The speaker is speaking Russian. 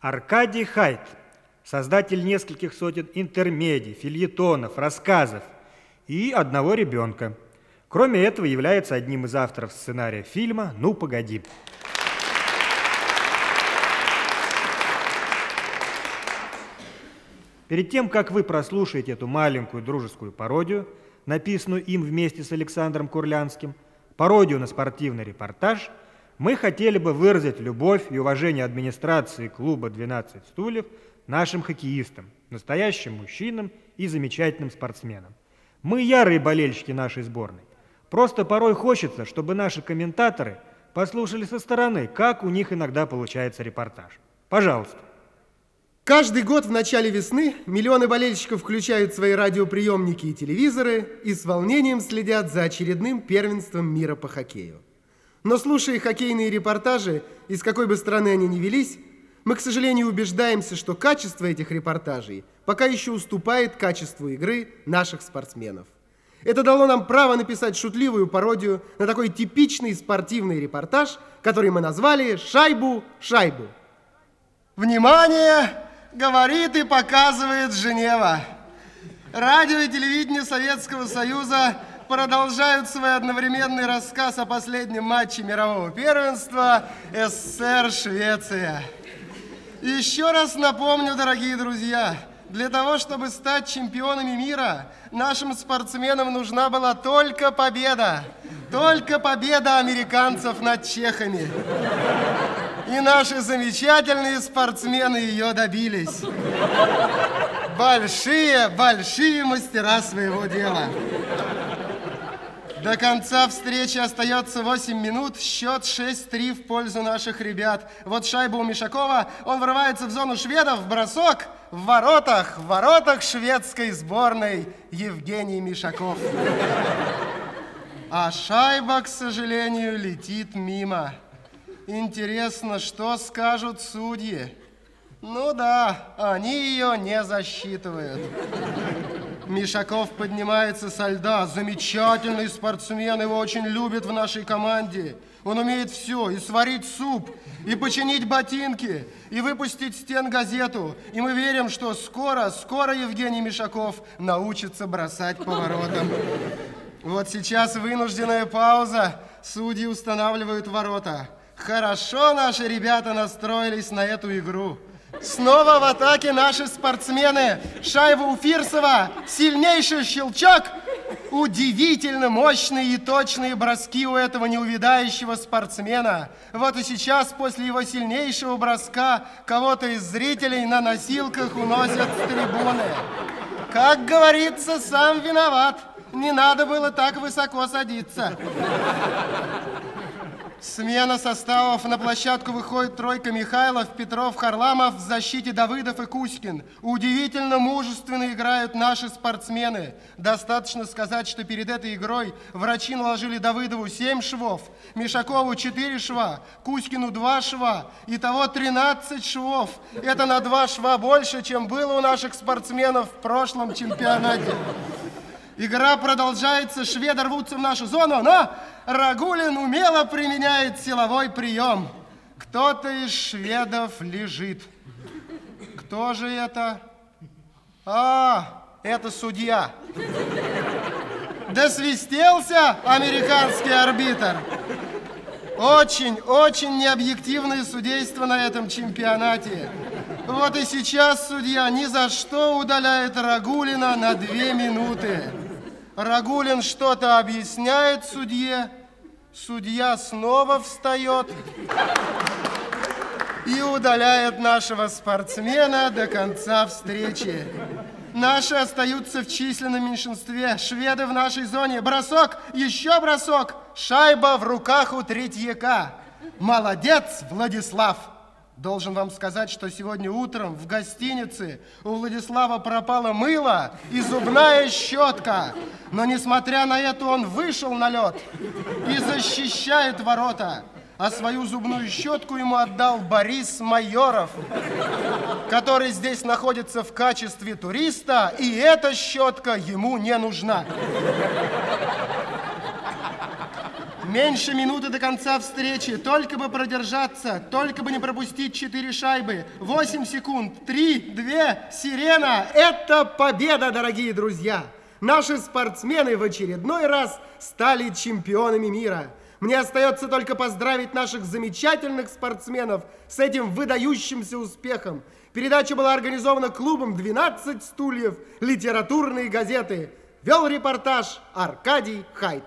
Аркадий Хайт, создатель нескольких сотен интермедий, фильетонов, рассказов и одного ребенка. Кроме этого, является одним из авторов сценария фильма «Ну, погоди». Перед тем, как вы прослушаете эту маленькую дружескую пародию, написанную им вместе с Александром Курлянским, пародию на спортивный репортаж, мы хотели бы выразить любовь и уважение администрации клуба «12 стульев» нашим хоккеистам, настоящим мужчинам и замечательным спортсменам. Мы ярые болельщики нашей сборной. Просто порой хочется, чтобы наши комментаторы послушали со стороны, как у них иногда получается репортаж. Пожалуйста. Каждый год в начале весны миллионы болельщиков включают свои радиоприемники и телевизоры и с волнением следят за очередным первенством мира по хоккею. Но слушая хоккейные репортажи, из какой бы страны они ни велись, мы, к сожалению, убеждаемся, что качество этих репортажей пока еще уступает качеству игры наших спортсменов. Это дало нам право написать шутливую пародию на такой типичный спортивный репортаж, который мы назвали «Шайбу, шайбу». Внимание! Говорит и показывает Женева. Радио и телевидение Советского Союза продолжают свой одновременный рассказ о последнем матче мирового первенства СССР-Швеция. Еще раз напомню, дорогие друзья, для того, чтобы стать чемпионами мира, нашим спортсменам нужна была только победа. Только победа американцев над чехами. И наши замечательные спортсмены ее добились. Большие, большие мастера своего дела. До конца встречи остается 8 минут. Счет 6-3 в пользу наших ребят. Вот шайба у Мишакова. Он врывается в зону шведов. Бросок в воротах. В воротах шведской сборной Евгений Мишаков. А шайба, к сожалению, летит мимо. Интересно, что скажут судьи? Ну да, они ее не засчитывают. Мишаков поднимается со льда. Замечательный спортсмен, его очень любят в нашей команде. Он умеет все, и сварить суп, и починить ботинки, и выпустить стен газету. И мы верим, что скоро, скоро Евгений Мишаков научится бросать поворотом. Вот сейчас вынужденная пауза. Судьи устанавливают ворота. Хорошо наши ребята настроились на эту игру. Снова в атаке наши спортсмены. Шайба у Фирсова. Сильнейший щелчок. Удивительно мощные и точные броски у этого неувидающего спортсмена. Вот и сейчас, после его сильнейшего броска, кого-то из зрителей на носилках уносят с трибуны. Как говорится, сам виноват. Не надо было так высоко садиться. Смена составов. На площадку выходит тройка Михайлов, Петров, Харламов в защите Давыдов и Кузькин. Удивительно мужественно играют наши спортсмены. Достаточно сказать, что перед этой игрой врачи наложили Давыдову 7 швов, Мишакову 4 шва, Кузькину 2 шва. Итого 13 швов. Это на 2 шва больше, чем было у наших спортсменов в прошлом чемпионате. Игра продолжается, шведы рвутся в нашу зону, но Рагулин умело применяет силовой прием. Кто-то из шведов лежит. Кто же это? А, это судья. Досвистелся американский арбитр. Очень, очень необъективное судейство на этом чемпионате. Вот и сейчас судья ни за что удаляет Рагулина на две минуты. Рагулин что-то объясняет судье, судья снова встает и удаляет нашего спортсмена до конца встречи. Наши остаются в численном меньшинстве. Шведы в нашей зоне. Бросок, еще бросок. Шайба в руках у третьяка. Молодец, Владислав. Должен вам сказать, что сегодня утром в гостинице у Владислава пропало мыло и зубная щетка. Но несмотря на это он вышел на лед и защищает ворота. А свою зубную щетку ему отдал Борис Майоров, который здесь находится в качестве туриста, и эта щетка ему не нужна. Меньше минуты до конца встречи. Только бы продержаться, только бы не пропустить четыре шайбы. Восемь секунд. Три, две, сирена. Это победа, дорогие друзья. Наши спортсмены в очередной раз стали чемпионами мира. Мне остается только поздравить наших замечательных спортсменов с этим выдающимся успехом. Передача была организована клубом «12 стульев. Литературные газеты». Вел репортаж Аркадий Хайт.